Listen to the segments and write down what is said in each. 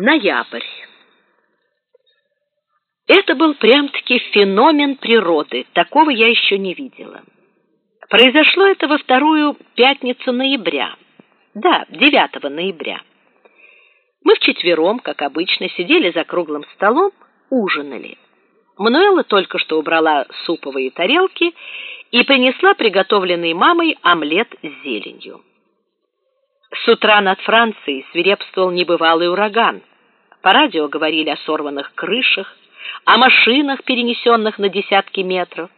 Ноябрь. Это был прям-таки феномен природы. Такого я еще не видела. Произошло это во вторую пятницу ноября. Да, 9 ноября. Мы вчетвером, как обычно, сидели за круглым столом, ужинали. Мануэла только что убрала суповые тарелки и принесла приготовленный мамой омлет с зеленью. С утра над Францией свирепствовал небывалый ураган. По радио говорили о сорванных крышах, о машинах, перенесенных на десятки метров,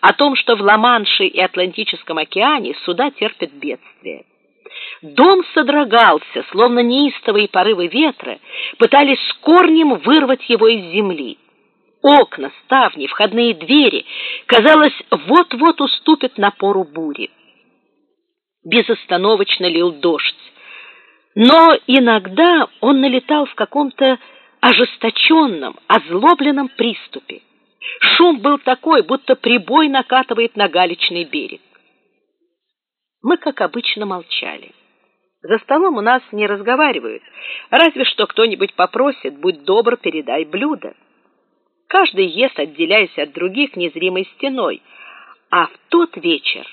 о том, что в Ла-Манше и Атлантическом океане суда терпят бедствие. Дом содрогался, словно неистовые порывы ветра пытались с корнем вырвать его из земли. Окна, ставни, входные двери, казалось, вот-вот уступят напору бури. Безостановочно лил дождь. Но иногда он налетал в каком-то ожесточенном, озлобленном приступе. Шум был такой, будто прибой накатывает на галечный берег. Мы, как обычно, молчали. За столом у нас не разговаривают, разве что кто-нибудь попросит: "Будь добр, передай блюдо". Каждый ест, отделяясь от других незримой стеной, а в тот вечер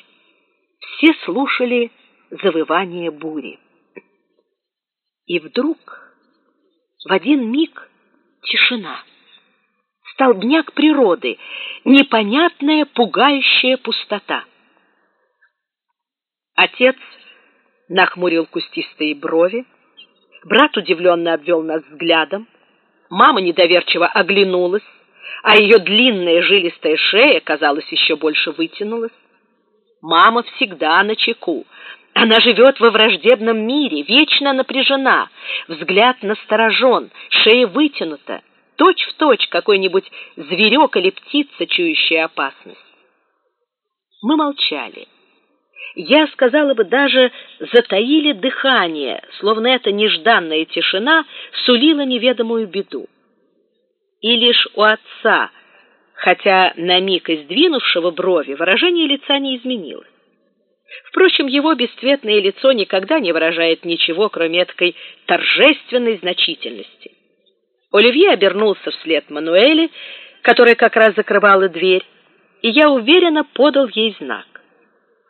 все слушали завывание бури. И вдруг в один миг тишина. Столбняк природы, непонятная, пугающая пустота. Отец нахмурил кустистые брови, брат удивленно обвел нас взглядом, мама недоверчиво оглянулась, а ее длинная жилистая шея, казалось, еще больше вытянулась. Мама всегда на чеку. Она живет во враждебном мире, вечно напряжена, взгляд насторожен, шея вытянута, точь в точь какой-нибудь зверек или птица, чующая опасность. Мы молчали. Я сказала бы даже затаили дыхание, словно эта нежданная тишина сулила неведомую беду. И лишь у отца хотя на миг издвинувшего брови выражение лица не изменилось. Впрочем, его бесцветное лицо никогда не выражает ничего, кроме этой торжественной значительности. Оливье обернулся вслед Мануэле, которая как раз закрывала дверь, и я уверенно подал ей знак.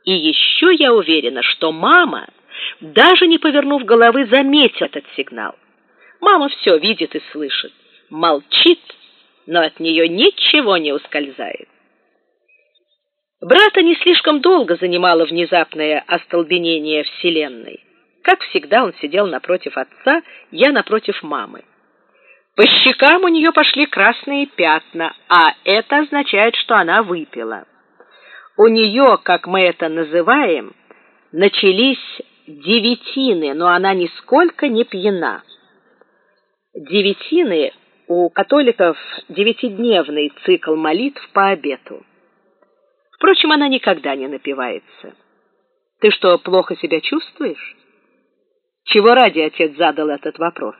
И еще я уверена, что мама, даже не повернув головы, заметит этот сигнал. Мама все видит и слышит, молчит но от нее ничего не ускользает. Брата не слишком долго занимало внезапное остолбенение вселенной. Как всегда, он сидел напротив отца, я напротив мамы. По щекам у нее пошли красные пятна, а это означает, что она выпила. У нее, как мы это называем, начались девятины, но она нисколько не пьяна. Девятины у католиков девятидневный цикл молитв по обету. Впрочем, она никогда не напивается. Ты что, плохо себя чувствуешь? Чего ради отец задал этот вопрос?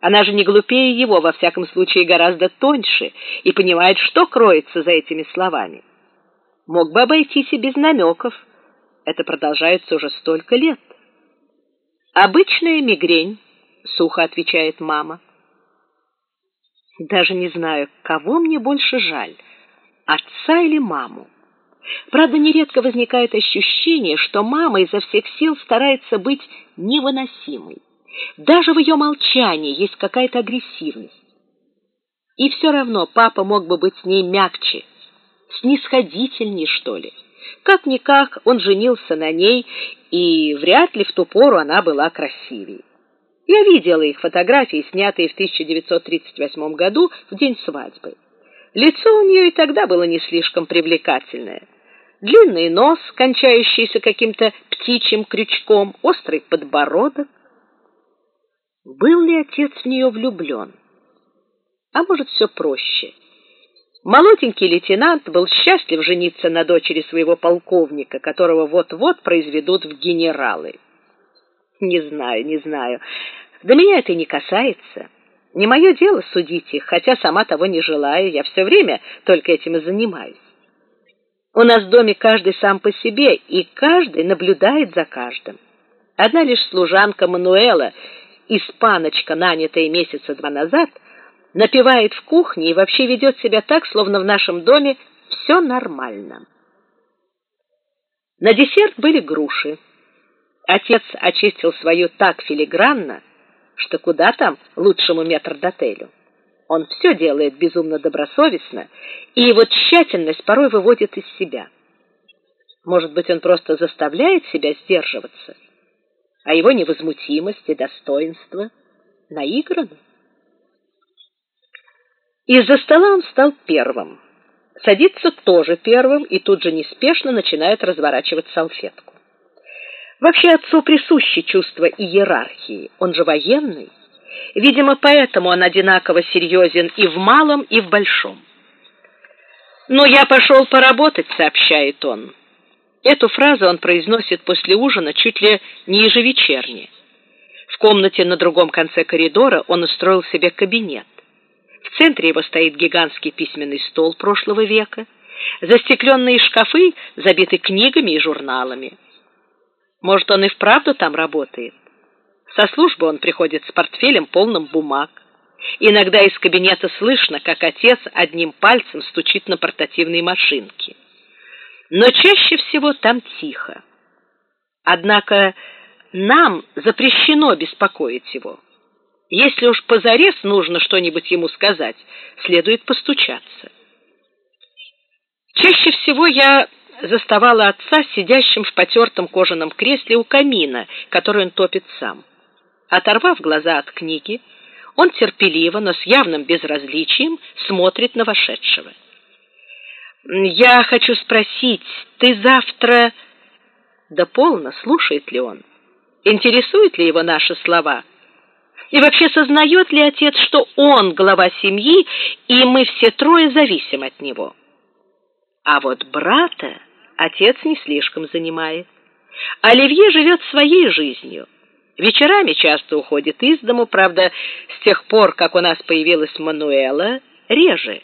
Она же не глупее его, во всяком случае, гораздо тоньше и понимает, что кроется за этими словами. Мог бы обойтись и без намеков. Это продолжается уже столько лет. Обычная мигрень, сухо отвечает мама. Даже не знаю, кого мне больше жаль, отца или маму. Правда, нередко возникает ощущение, что мама изо всех сил старается быть невыносимой. Даже в ее молчании есть какая-то агрессивность. И все равно папа мог бы быть с ней мягче, снисходительнее, что ли. Как никак он женился на ней, и вряд ли в ту пору она была красивее. Я видела их фотографии, снятые в 1938 году в день свадьбы. Лицо у нее и тогда было не слишком привлекательное. Длинный нос, кончающийся каким-то птичьим крючком, острый подбородок. Был ли отец в нее влюблен? А может, все проще. Молоденький лейтенант был счастлив жениться на дочери своего полковника, которого вот-вот произведут в генералы. Не знаю, не знаю. Да меня это не касается. Не мое дело судить их, хотя сама того не желаю, я все время только этим и занимаюсь. У нас в доме каждый сам по себе, и каждый наблюдает за каждым. Одна лишь служанка Мануэла испаночка, нанятая месяца два назад, напевает в кухне и вообще ведет себя так, словно в нашем доме все нормально. На десерт были груши. Отец очистил свою так филигранно, что куда там лучшему метрдотелю. Он все делает безумно добросовестно, и его тщательность порой выводит из себя. Может быть, он просто заставляет себя сдерживаться, а его невозмутимость и достоинство наиграны. Из-за стола он стал первым. Садится тоже первым и тут же неспешно начинает разворачивать салфетку. Вообще отцу присуще чувство иерархии. Он же военный. Видимо, поэтому он одинаково серьезен и в малом, и в большом. "Но я пошел поработать", сообщает он. Эту фразу он произносит после ужина чуть ли не ежевечерне. В комнате на другом конце коридора он устроил себе кабинет. В центре его стоит гигантский письменный стол прошлого века. Застекленные шкафы забиты книгами и журналами. Может, он и вправду там работает? Со службы он приходит с портфелем полным бумаг. Иногда из кабинета слышно, как отец одним пальцем стучит на портативной машинке но чаще всего там тихо. Однако нам запрещено беспокоить его. Если уж позарез нужно что-нибудь ему сказать, следует постучаться. Чаще всего я заставала отца сидящим в потертом кожаном кресле у камина, который он топит сам. Оторвав глаза от книги, он терпеливо, но с явным безразличием смотрит на вошедшего. Я хочу спросить, ты завтра Да полно, слушает ли он? Интересует ли его наши слова? И вообще сознает ли отец, что он глава семьи, и мы все трое зависим от него? А вот брата отец не слишком занимает. Оливье живет своей жизнью. Вечерами часто уходит из дому, правда, с тех пор, как у нас появилась Мануэла, реже.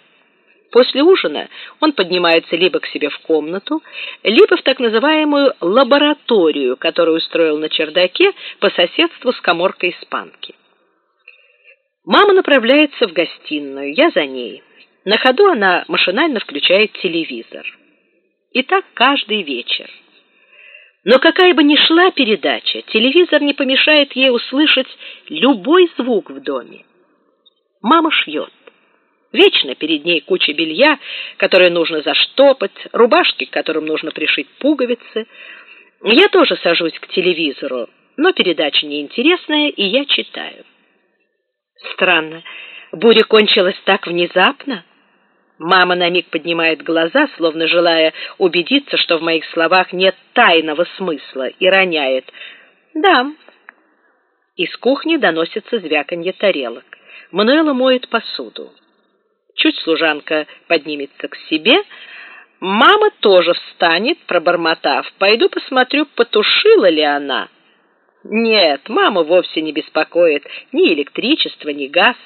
После ужина он поднимается либо к себе в комнату, либо в так называемую лабораторию, которую устроил на чердаке по соседству с каморкой испанки. Мама направляется в гостиную, я за ней. На ходу она машинально включает телевизор. И так каждый вечер. Но какая бы ни шла передача, телевизор не помешает ей услышать любой звук в доме. Мама шьет. Вечно перед ней куча белья, которое нужно заштопать, рубашки, к которым нужно пришить пуговицы. Я тоже сажусь к телевизору, но передача неинтересная, и я читаю. Странно, буря кончилась так внезапно. Мама на миг поднимает глаза, словно желая убедиться, что в моих словах нет тайного смысла, и роняет: "Да". Из кухни доносится звяканье тарелок. Мануэла моет посуду. Чуть служанка поднимется к себе, мама тоже встанет, пробормотав: "Пойду посмотрю, потушила ли она". Нет, мама вовсе не беспокоит ни электричество, ни газ.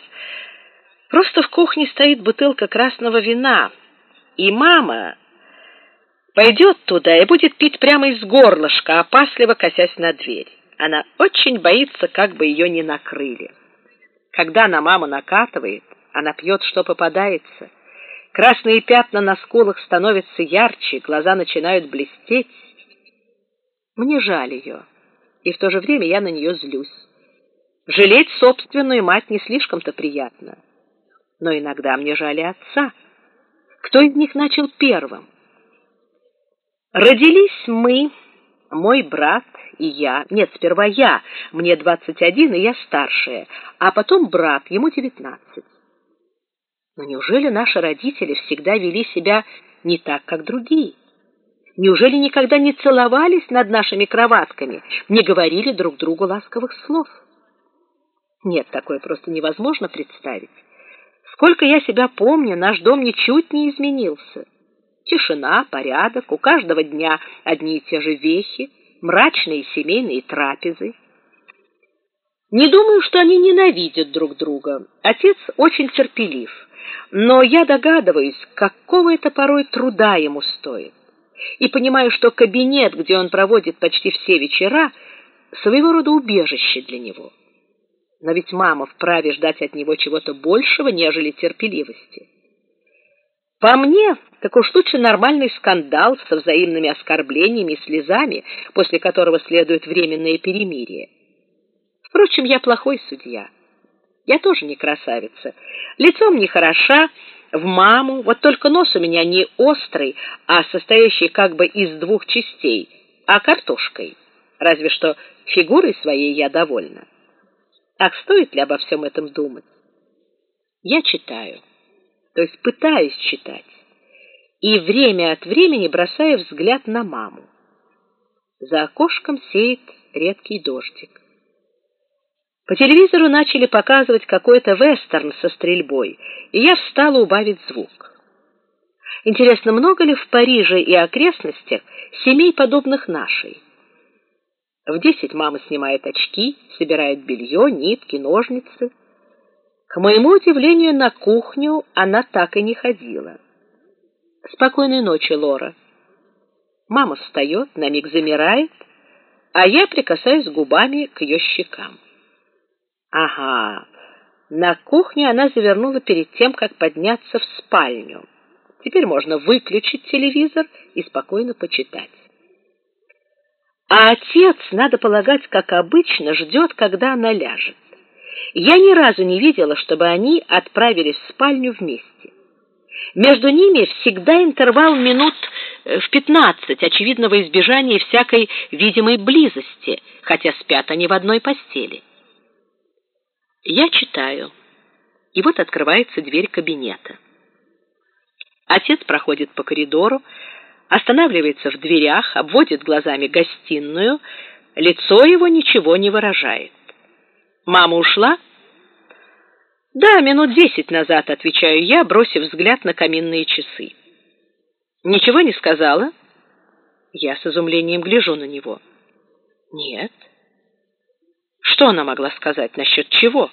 Просто в кухне стоит бутылка красного вина, и мама пойдет туда и будет пить прямо из горлышка, опасливо косясь на дверь. Она очень боится, как бы ее не накрыли. Когда на маму накатывает, она пьет, что попадается. Красные пятна на скулах становятся ярче, глаза начинают блестеть. Мне жаль ее, и в то же время я на нее злюсь. Жалеть собственную мать не слишком-то приятно. Но иногда мне жаль отца. Кто из них начал первым? Родились мы, мой брат и я. Нет, сперва я, мне двадцать один, и я старшая, а потом брат, ему девятнадцать. Но неужели наши родители всегда вели себя не так, как другие? Неужели никогда не целовались над нашими кроватками, не говорили друг другу ласковых слов? Нет, такое просто невозможно представить. Сколько я себя помню, наш дом ничуть не изменился. Тишина, порядок, у каждого дня одни и те же вехи, мрачные семейные трапезы. Не думаю, что они ненавидят друг друга. Отец очень терпелив но я догадываюсь, какого это порой труда ему стоит. И понимаю, что кабинет, где он проводит почти все вечера, своего рода убежище для него. Но ведь мама вправе ждать от него чего-то большего, нежели терпеливости. По мне, так уж лучше нормальный скандал со взаимными оскорблениями и слезами, после которого следует временное перемирие. Впрочем, я плохой судья. Я тоже не красавица. Лицом не хороша, в маму, вот только нос у меня не острый, а состоящий как бы из двух частей, а картошкой. Разве что фигурой своей я довольна. Так стоит ли обо всем этом думать? Я читаю то есть пытаюсь читать, и время от времени бросаю взгляд на маму. За окошком сеет редкий дождик. По телевизору начали показывать какой-то вестерн со стрельбой, и я встала убавить звук. Интересно, много ли в Париже и окрестностях семей подобных нашей? В десять мама снимает очки, собирает белье, нитки, ножницы. К моему удивлению, на кухню она так и не ходила. Спокойной ночи, Лора. Мама встает, на миг замирает, а я прикасаюсь губами к ее щекам. Ага. На кухне она завернула перед тем, как подняться в спальню. Теперь можно выключить телевизор и спокойно почитать. А отец, надо полагать, как обычно, ждет, когда она ляжет. Я ни разу не видела, чтобы они отправились в спальню вместе. Между ними всегда интервал минут э, в пятнадцать, очевидно, во избежание всякой видимой близости, хотя спят они в одной постели. Я читаю, и вот открывается дверь кабинета. Отец проходит по коридору, останавливается в дверях, обводит глазами гостиную, лицо его ничего не выражает. Мама ушла? Да, минут десять назад, отвечаю я, бросив взгляд на каминные часы. Ничего не сказала? Я с изумлением гляжу на него. Нет. Что она могла сказать насчет чего?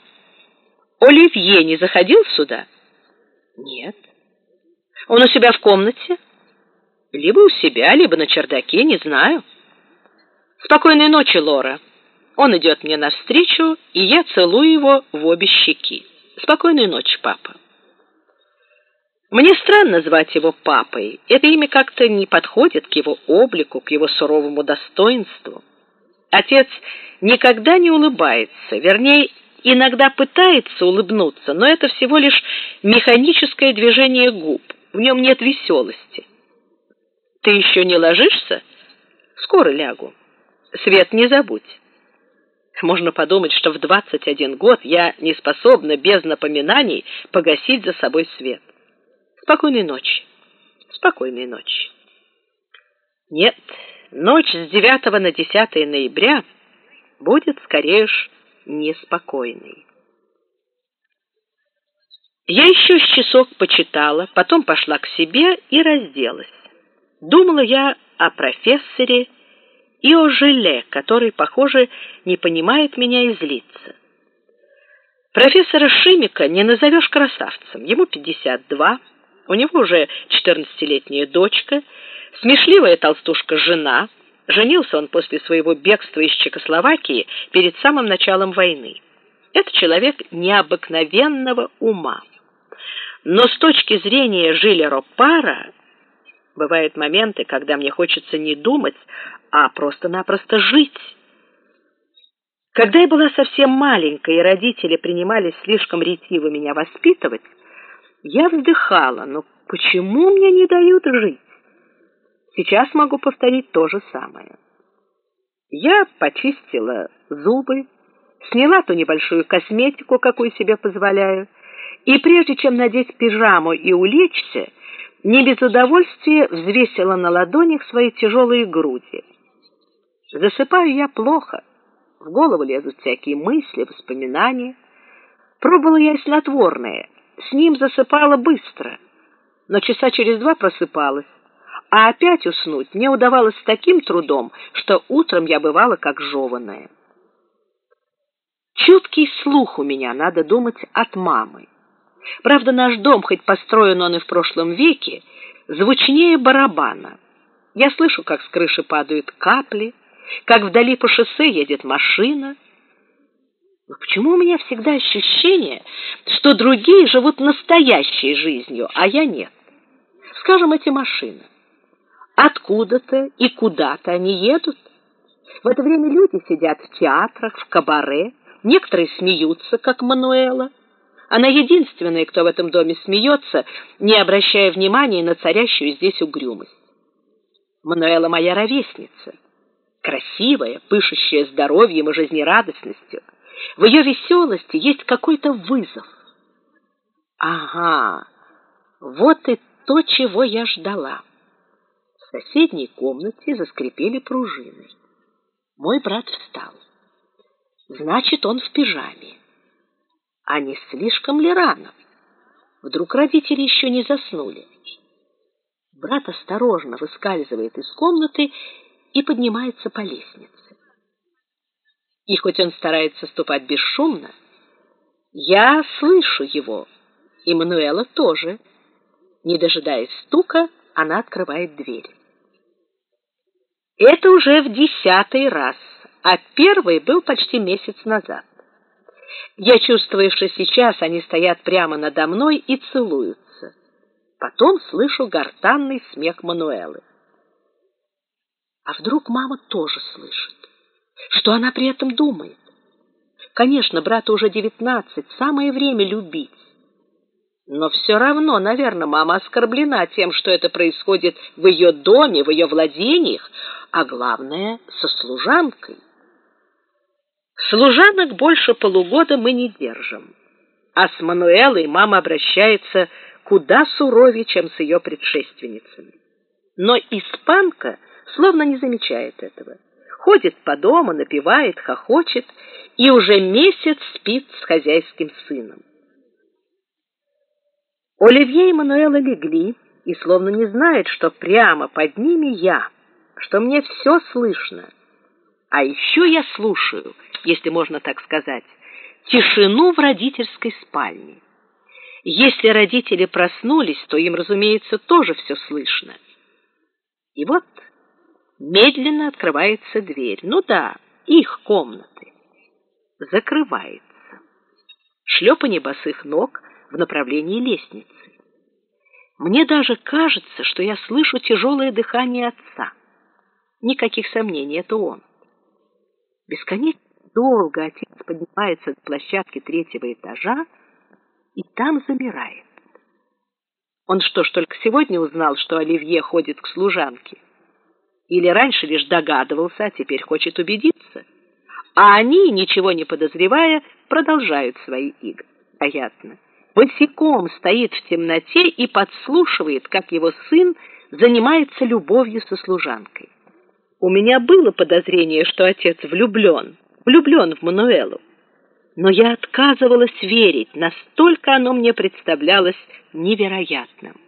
Оливье не заходил сюда? Нет. Он у себя в комнате? Либо у себя, либо на чердаке, не знаю. Спокойной ночи, Лора. Он идет мне навстречу, и я целую его в обе щеки. Спокойной ночи, папа. Мне странно звать его папой. Это имя как-то не подходит к его облику, к его суровому достоинству. Отец никогда не улыбается, вернее, иногда пытается улыбнуться, но это всего лишь механическое движение губ. В нем нет веселости. Ты еще не ложишься? Скоро лягу. Свет не забудь. Можно подумать, что в 21 год я не способна без напоминаний погасить за собой свет. Спокойной ночи. Спокойной ночи. Нет, ночь с 9 на 10 ноября будет скорее уж неспокойной. Я еще с часок почитала, потом пошла к себе и разделась. Думала я о профессоре и о Желе, который, похоже, не понимает меня и злится. Профессора Шимика не назовешь красавцем. Ему 52, у него уже 14-летняя дочка, смешливая толстушка-жена. Женился он после своего бегства из Чехословакии перед самым началом войны. Это человек необыкновенного ума. Но с точки зрения Жилеро Пара бывают моменты, когда мне хочется не думать, а просто-напросто жить. Когда я была совсем маленькой, и родители принимались слишком ретиво меня воспитывать, я вздыхала, но почему мне не дают жить? Сейчас могу повторить то же самое. Я почистила зубы, сняла ту небольшую косметику, какую себе позволяю, и прежде чем надеть пижаму и улечься, не без удовольствия взвесила на ладонях свои тяжелые груди. Засыпаю я плохо. В голову лезут всякие мысли, воспоминания. Пробовала я и снотворное. С ним засыпала быстро, но часа через два просыпалась. А опять уснуть мне удавалось с таким трудом, что утром я бывала как жеванная. Чуткий слух у меня, надо думать, от мамы. Правда, наш дом, хоть построен он и в прошлом веке, звучнее барабана. Я слышу, как с крыши падают капли, как вдали по шоссе едет машина. Но почему у меня всегда ощущение, что другие живут настоящей жизнью, а я нет? Скажем, эти машины. Откуда-то и куда-то они едут. В это время люди сидят в театрах, в кабаре, некоторые смеются, как Мануэла. Она единственная, кто в этом доме смеется, не обращая внимания на царящую здесь угрюмость. Мануэла моя ровесница, красивая, пышущая здоровьем и жизнерадостностью. В ее веселости есть какой-то вызов. Ага, вот и то, чего я ждала. В соседней комнате заскрипели пружины. Мой брат встал. Значит, он в пижаме. А не слишком ли рано? Вдруг родители еще не заснули? Брат осторожно выскальзывает из комнаты и поднимается по лестнице. И хоть он старается ступать бесшумно, я слышу его, и Мануэла тоже. Не дожидаясь стука, она открывает дверь. Это уже в десятый раз, а первый был почти месяц назад. Я чувствую, что сейчас они стоят прямо надо мной и целуются. Потом слышу гортанный смех Мануэлы. А вдруг мама тоже слышит? Что она при этом думает? Конечно, брату уже девятнадцать, самое время любить. Но все равно, наверное, мама оскорблена тем, что это происходит в ее доме, в ее владениях, а главное, со служанкой. Служанок больше полугода мы не держим. А с Мануэлой мама обращается куда суровее, чем с ее предшественницами. Но испанка словно не замечает этого. Ходит по дому, напевает, хохочет и уже месяц спит с хозяйским сыном. Оливье и Мануэла легли и словно не знают, что прямо под ними я, что мне все слышно. А еще я слушаю, если можно так сказать, тишину в родительской спальне. Если родители проснулись, то им, разумеется, тоже все слышно. И вот медленно открывается дверь. Ну да, их комнаты. Закрывается. Шлепанье босых ног в направлении лестницы. Мне даже кажется, что я слышу тяжелое дыхание отца. Никаких сомнений, это он. Бесконечно долго отец поднимается с площадки третьего этажа и там замирает. Он что ж только сегодня узнал, что Оливье ходит к служанке? Или раньше лишь догадывался, а теперь хочет убедиться? А они, ничего не подозревая, продолжают свои игры. Понятно босиком стоит в темноте и подслушивает, как его сын занимается любовью со служанкой. У меня было подозрение, что отец влюблен, влюблен в Мануэлу. Но я отказывалась верить, настолько оно мне представлялось невероятным.